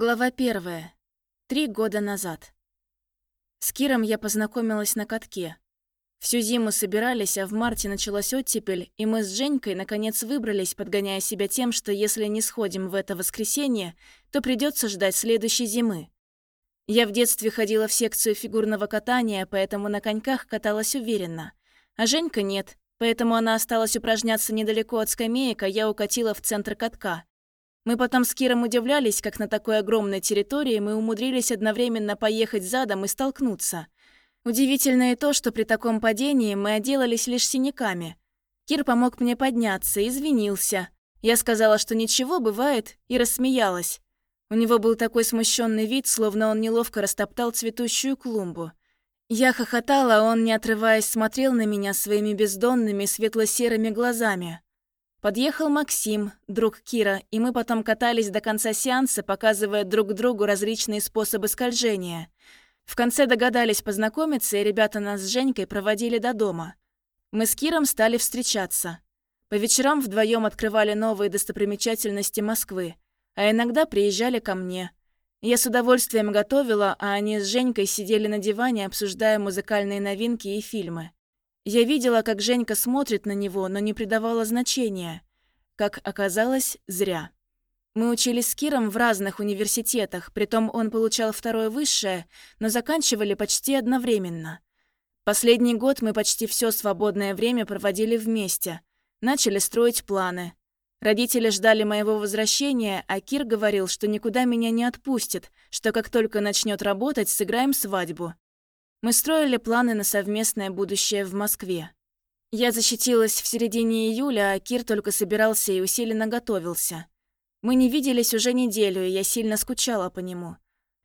Глава первая. Три года назад. С Киром я познакомилась на катке. Всю зиму собирались, а в марте началась оттепель, и мы с Женькой наконец выбрались, подгоняя себя тем, что если не сходим в это воскресенье, то придется ждать следующей зимы. Я в детстве ходила в секцию фигурного катания, поэтому на коньках каталась уверенно. А Женька нет, поэтому она осталась упражняться недалеко от скамеек, а я укатила в центр катка. Мы потом с Киром удивлялись, как на такой огромной территории мы умудрились одновременно поехать задом и столкнуться. Удивительно и то, что при таком падении мы отделались лишь синяками. Кир помог мне подняться, извинился. Я сказала, что ничего, бывает, и рассмеялась. У него был такой смущенный вид, словно он неловко растоптал цветущую клумбу. Я хохотала, а он, не отрываясь, смотрел на меня своими бездонными светло-серыми глазами. Подъехал Максим, друг Кира, и мы потом катались до конца сеанса, показывая друг другу различные способы скольжения. В конце догадались познакомиться, и ребята нас с Женькой проводили до дома. Мы с Киром стали встречаться. По вечерам вдвоем открывали новые достопримечательности Москвы, а иногда приезжали ко мне. Я с удовольствием готовила, а они с Женькой сидели на диване, обсуждая музыкальные новинки и фильмы. Я видела, как Женька смотрит на него, но не придавала значения. Как оказалось, зря. Мы учились с Киром в разных университетах, притом он получал второе высшее, но заканчивали почти одновременно. Последний год мы почти все свободное время проводили вместе. Начали строить планы. Родители ждали моего возвращения, а Кир говорил, что никуда меня не отпустит, что как только начнет работать, сыграем свадьбу. Мы строили планы на совместное будущее в Москве. Я защитилась в середине июля, а Кир только собирался и усиленно готовился. Мы не виделись уже неделю, и я сильно скучала по нему.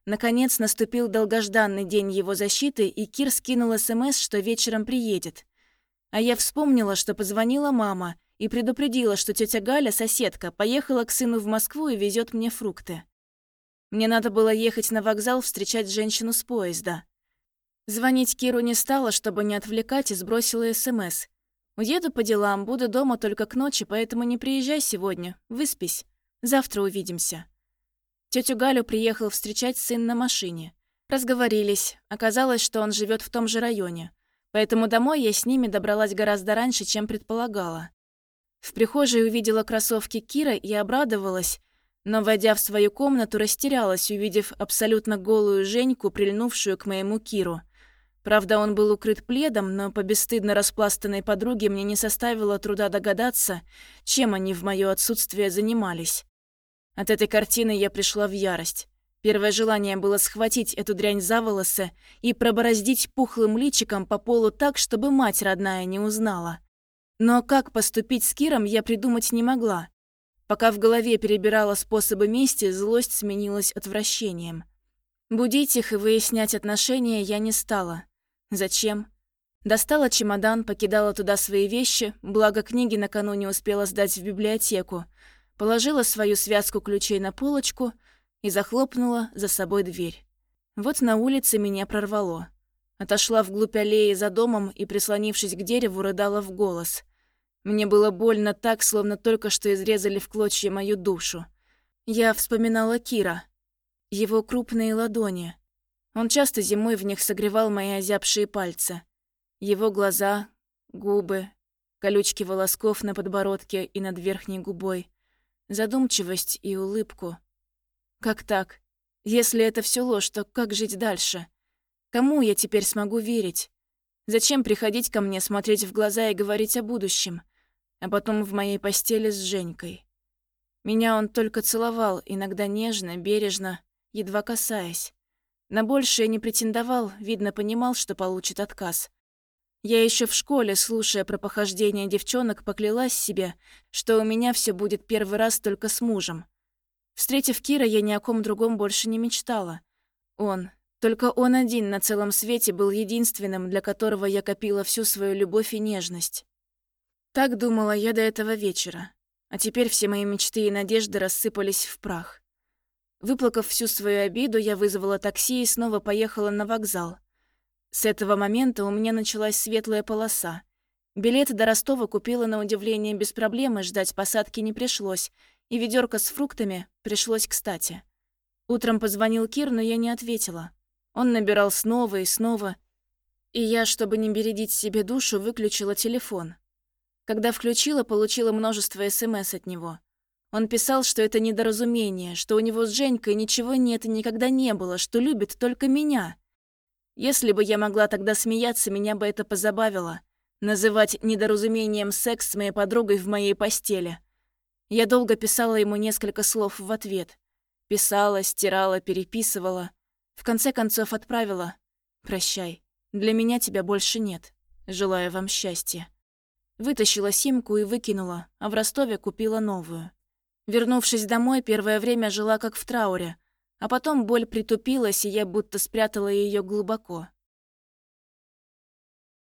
Наконец наступил долгожданный день его защиты, и Кир скинул СМС, что вечером приедет. А я вспомнила, что позвонила мама и предупредила, что тетя Галя, соседка, поехала к сыну в Москву и везет мне фрукты. Мне надо было ехать на вокзал встречать женщину с поезда. Звонить Киру не стала, чтобы не отвлекать, и сбросила СМС. «Уеду по делам, буду дома только к ночи, поэтому не приезжай сегодня. Выспись. Завтра увидимся». Тетю Галю приехал встречать сын на машине. Разговорились. Оказалось, что он живет в том же районе. Поэтому домой я с ними добралась гораздо раньше, чем предполагала. В прихожей увидела кроссовки Кира и обрадовалась, но, войдя в свою комнату, растерялась, увидев абсолютно голую Женьку, прильнувшую к моему Киру – Правда, он был укрыт пледом, но по бесстыдно распластанной подруге мне не составило труда догадаться, чем они в моё отсутствие занимались. От этой картины я пришла в ярость. Первое желание было схватить эту дрянь за волосы и пробороздить пухлым личиком по полу так, чтобы мать родная не узнала. Но как поступить с Киром, я придумать не могла. Пока в голове перебирала способы мести, злость сменилась отвращением. Будить их и выяснять отношения я не стала. Зачем? Достала чемодан, покидала туда свои вещи, благо книги накануне успела сдать в библиотеку, положила свою связку ключей на полочку и захлопнула за собой дверь. Вот на улице меня прорвало. Отошла вглубь аллеи за домом и, прислонившись к дереву, рыдала в голос. Мне было больно так, словно только что изрезали в клочья мою душу. Я вспоминала Кира. Его крупные ладони — он часто зимой в них согревал мои озябшие пальцы. Его глаза, губы, колючки волосков на подбородке и над верхней губой, задумчивость и улыбку. Как так? Если это все ложь, то как жить дальше? Кому я теперь смогу верить? Зачем приходить ко мне, смотреть в глаза и говорить о будущем? А потом в моей постели с Женькой. Меня он только целовал, иногда нежно, бережно, едва касаясь. На большее не претендовал, видно, понимал, что получит отказ. Я еще в школе, слушая про похождения девчонок, поклялась себе, что у меня все будет первый раз только с мужем. Встретив Кира, я ни о ком другом больше не мечтала. Он, только он один на целом свете был единственным, для которого я копила всю свою любовь и нежность. Так думала я до этого вечера. А теперь все мои мечты и надежды рассыпались в прах. Выплакав всю свою обиду, я вызвала такси и снова поехала на вокзал. С этого момента у меня началась светлая полоса. Билет до Ростова купила на удивление без проблем, ждать посадки не пришлось, и ведерко с фруктами пришлось кстати. Утром позвонил Кир, но я не ответила. Он набирал снова и снова, и я, чтобы не бередить себе душу, выключила телефон. Когда включила, получила множество СМС от него. Он писал, что это недоразумение, что у него с Женькой ничего нет и никогда не было, что любит только меня. Если бы я могла тогда смеяться, меня бы это позабавило. Называть недоразумением секс с моей подругой в моей постели. Я долго писала ему несколько слов в ответ. Писала, стирала, переписывала. В конце концов отправила. «Прощай. Для меня тебя больше нет. Желаю вам счастья». Вытащила симку и выкинула, а в Ростове купила новую. Вернувшись домой, первое время жила как в трауре, а потом боль притупилась, и я будто спрятала ее глубоко.